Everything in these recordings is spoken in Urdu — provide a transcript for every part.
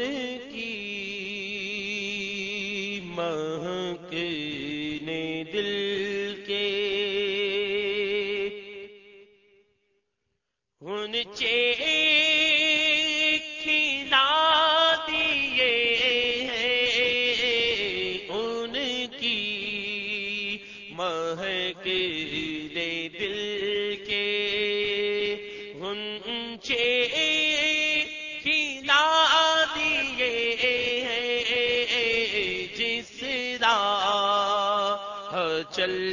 ان کی مہک چل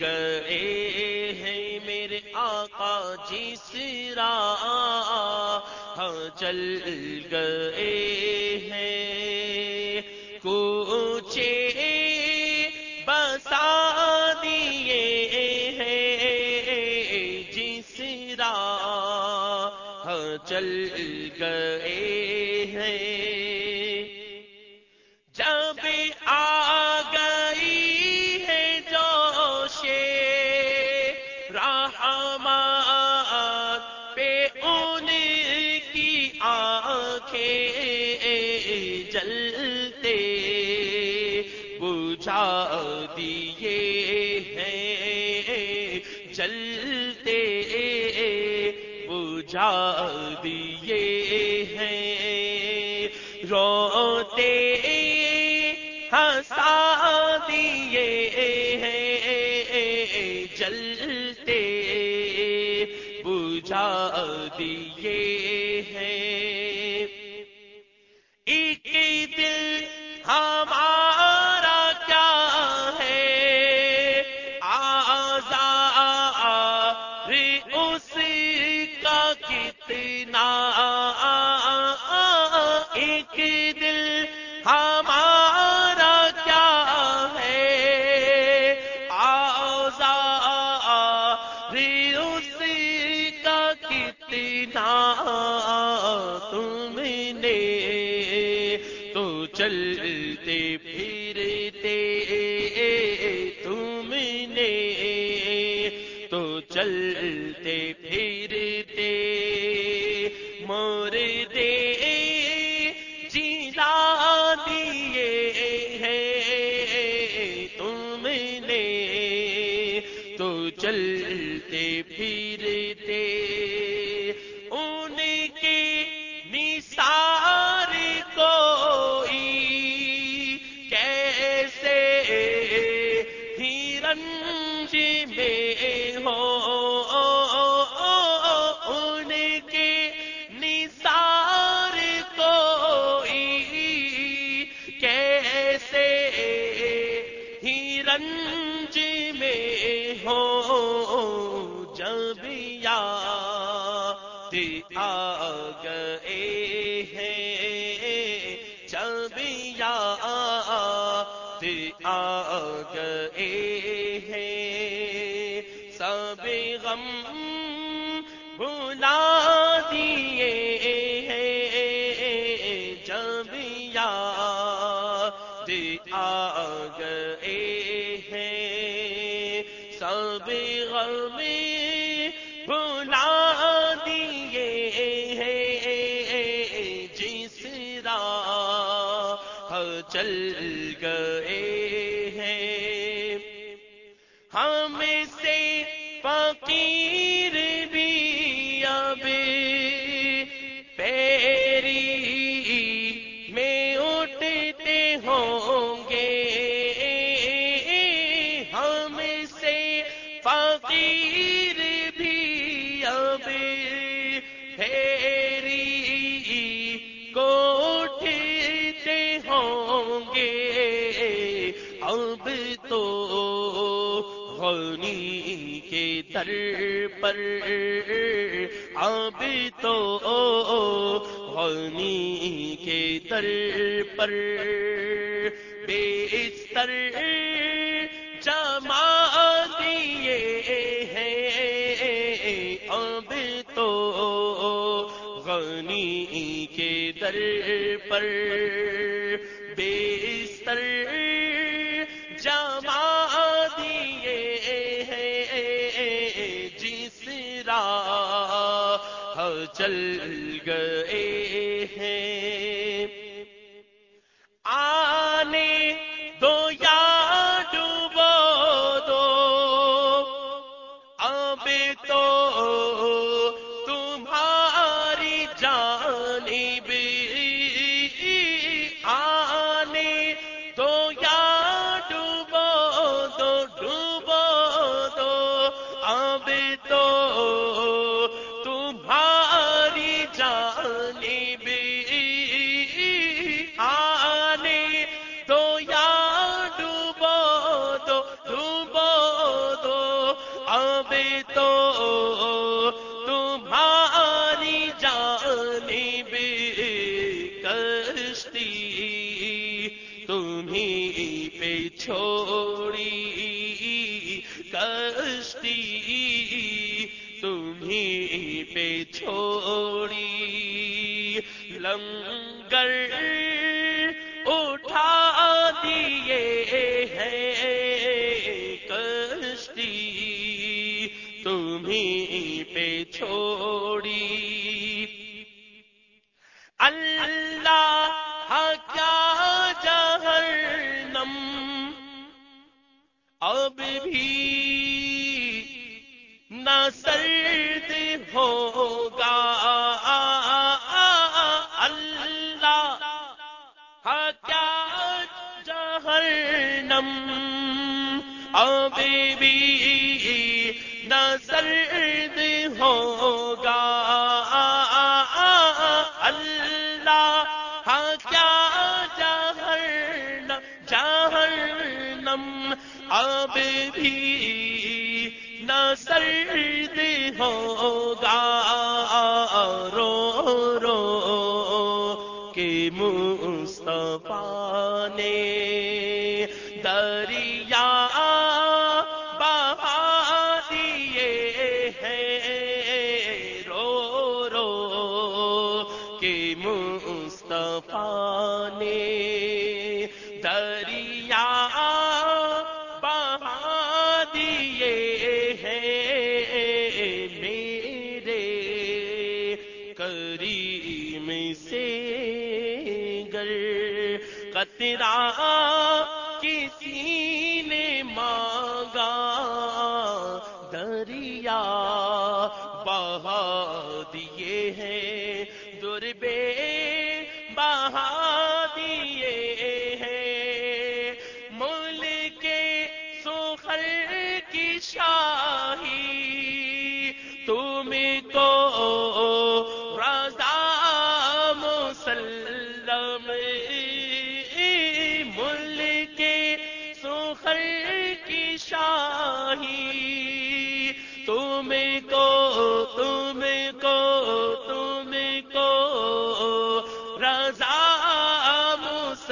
گئے ہیں میرے آقا جس راہ ہاں چل گئے ہیں کوچے بسا دیے ہیں جس راہ ہاں چل گئے ہیں جلتے بجھا دیے ہیں۔ جلتے بجھا دیے ہیں۔ روتے ہنسا دیے ہیں۔ جلتے بجھا دیے ہیں۔ ایک دل ہمارا کیا ہے؟ آزار اس کا کتنا تم نے، تو چلتے پھرتے تم نے، تو چلتے رنج میں ہو ان کے نثار کوئی کیسے ہی رنج میں ہو جب یاد آ گئے ہیں، جب یاد آ گئے ہیں۔ سب غم بھلا دیے ہیں جب یاد آ گئے ہیں سب غم بھلا دیے ہیں جس راہ چل گئے غنی کے در پر۔ اب تو غنی کے در پر۔ بیستر جما دیے ہیں اب تو غنی کے در پر۔ چل گئے ہیں۔ آنے دو یا ڈوبو دو۔ اب تو تمہاری جانب آنے دو یا ڈوبو دو ڈوبو دو۔ اب تو لنگر اٹھا دیے ہیں کشتی تمہیں پہ چھوڑی جہنم اب بھی نہ سرد ہوگا۔ اللہ ہاں کیا جہنم جہنم اب بھی نہ سرد ہوگا۔ رو رو کہ مصطفیٰ نے کسی نے مانگا دریا بہا دیے ہیں دربے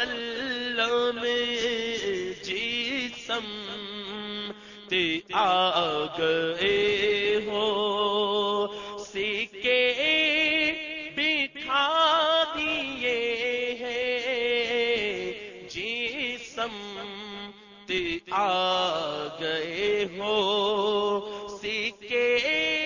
مسلم جسم تے آ گئے ہو۔ سکے بٹھا دیے ہیں۔ جسم تے آ گئے ہو۔ سکے